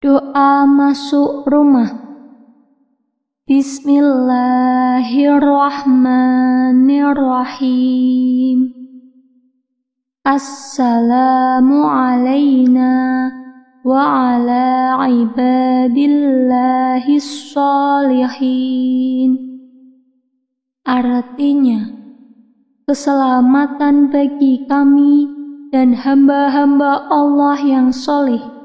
Doa masuk rumah. Bismillahirrahmanirrahim. Assalamu alayna wa ala ibadillahi salihin. Artinya, keselamatan bagi kami dan hamba-hamba Allah yang soleh